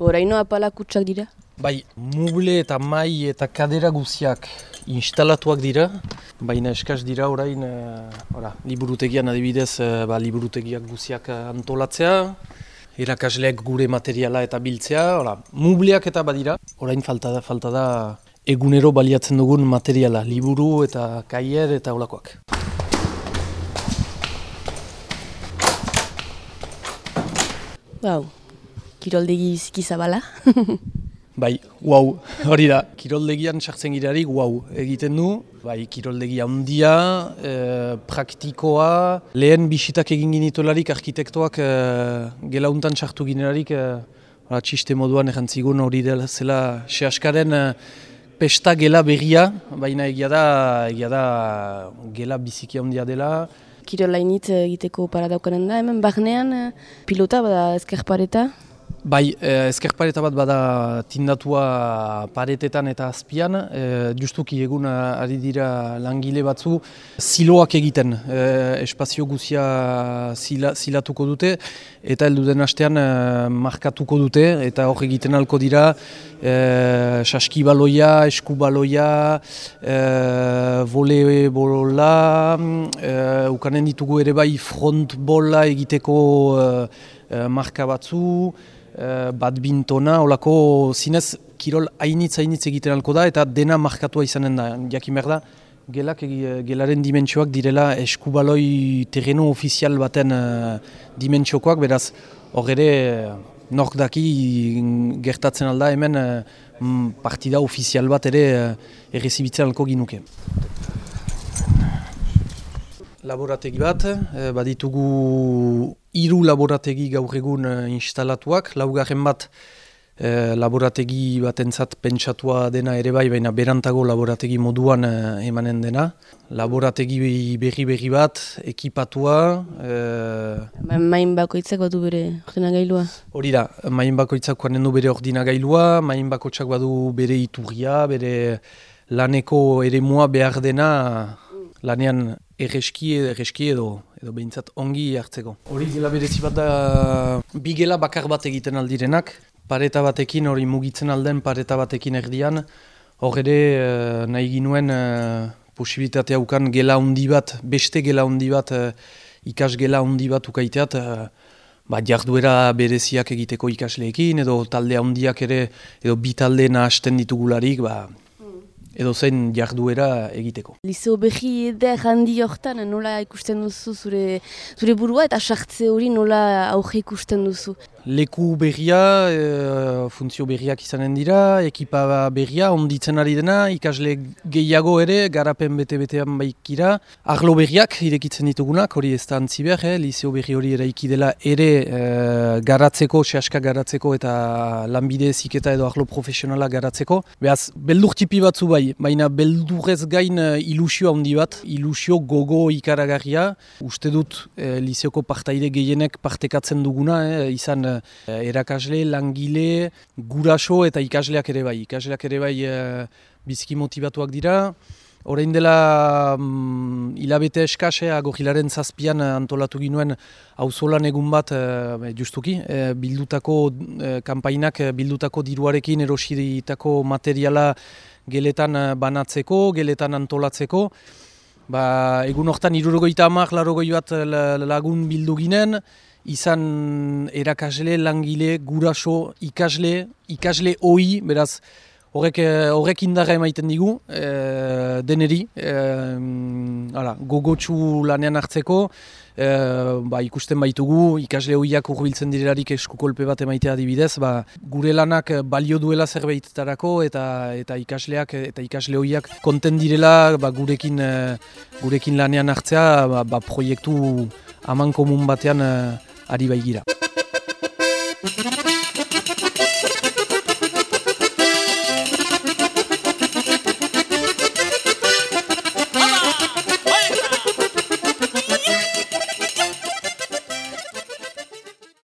Horaino apala kutsak dira? Bai, muble eta mai eta kadera guziak instalatuak dira, baina eskaz dira orain, e, ora, liburutegian adibidez, e, ba, liburutegiak guziak antolatzea, irakasleak gure materiala eta biltzea, ora, mubleak eta badira, orain falta da, falta da egunero baliatzen dugun materiala, liburu eta kaier eta olakoak. Bau, kiroldegi biziki zabala. Bai, guau, hori da, kiroldegian sartzen girarik guau egiten du, bai, kiroldegi handia, e, praktikoa, lehen bisitak egin ginitolarik arkitektoak e, gelauntan sartu ginerarik, e, txiste moduan erantzigun hori dela zela sehaskaren e, pesta gela berria, baina egia da, egia da gela biziki handia dela. Kirolainit egiteko paradaukanen da, hemen barnean pilota bada ezkerpareta. Bai, eh, ezkerpareta bat bada tindatua paretetan eta azpian, eh, justuki egun ari dira langile batzu ziloak egiten, eh, espazio guzia zila, zilatuko dute eta heldu den astean eh, markatuko dute eta hor egiten alko dira eh, saskibaloia, eskubaloia, eh, volebolola, eh, ukanen ditugu ere bai frontbola egiteko eh, eh marka batzu, Eh, badbintona, olako zinez kirol hainitz hainitz egiten alko da eta dena markatua izanen da. Jakin behar da, gelak, gelaren dimentsioak direla eskubaloi terreno ofizial baten uh, dimentsiokoak, beraz hor ere nork daki gertatzen alda hemen uh, partida ofizial bat ere uh, errezibitzen alko ginuke laborategi bat, baditugu hiru laborategi gaur egun e, instalatuak, laugarren bat e, laborategi batentzat pentsatua dena ere bai, baina berantago laborategi moduan e, emanen dena. Laborategi berri berri bat, ekipatua. E, main bakoitzak badu bere ordinagailua? Hori da, main bakoitzak du bere ordinagailua, main bakoitzak badu bere iturria, bere laneko ere mua behar dena lanean erreski, erreski edo, edo behintzat ongi hartzeko. Hori gela berezi bat da, bi gela bakar bat egiten aldirenak, pareta batekin hori mugitzen alden pareta batekin erdian, hor ere uh, nahi ginuen uh, posibilitatea ukan gela handi bat, beste gela handi bat, uh, ikas gela handi bat ukaiteat, ba, jarduera bereziak egiteko ikasleekin, edo talde handiak ere, edo bi talde nahasten ditugularik, ba, edo zen jarduera egiteko. Lizeo behi eder handi hortan nola ikusten duzu zure, zure burua eta sartze hori nola auge ikusten duzu? Leku berria, e, funtzio berriak izanen dira, ekipa berria, onditzen ari dena, ikasle gehiago ere, garapen bete-betean baikira. Arlo berriak irekitzen ditugunak, hori ez da antzi behar, eh? Lizeo berri hori eraiki dela ere e, garatzeko, sehaska garatzeko eta lanbide ziketa edo arlo profesionala garatzeko. Beaz, beldur tipi batzu bai, baina beldurrez gain uh, ilusio handi bat, ilusio gogo ikaragarria. Uste dut uh, liseoko partaide gehienek partekatzen duguna, eh, izan uh, erakasle, langile, guraso eta ikasleak ere bai. Ikasleak ere bai uh, biziki motivatuak dira. Horein dela um, hilabete eskasea, gojilaren zazpian antolatu ginuen auzolan egun bat, justuki, bildutako kanpainak, bildutako diruarekin erosiritako materiala geletan eh, banatzeko, geletan antolatzeko. Ba, egun hortan irurogoita amak, larogoi bat eh, lagun bildu ginen, izan erakasle, langile, guraso, ikasle, ikasle oi, beraz, horrek, eh, horrek indarra emaiten digu, e, deneri, e, ala, gogotsu lanean hartzeko, e, ba, ikusten baitugu, ikasle hoiak urbiltzen direlarik eskukolpe bat emaitea adibidez, ba, gure lanak balio duela zerbaitetarako eta eta ikasleak eta ikasle hoiak konten direla ba, gurekin, gurekin lanean hartzea ba, ba, proiektu aman komun batean ari baigira.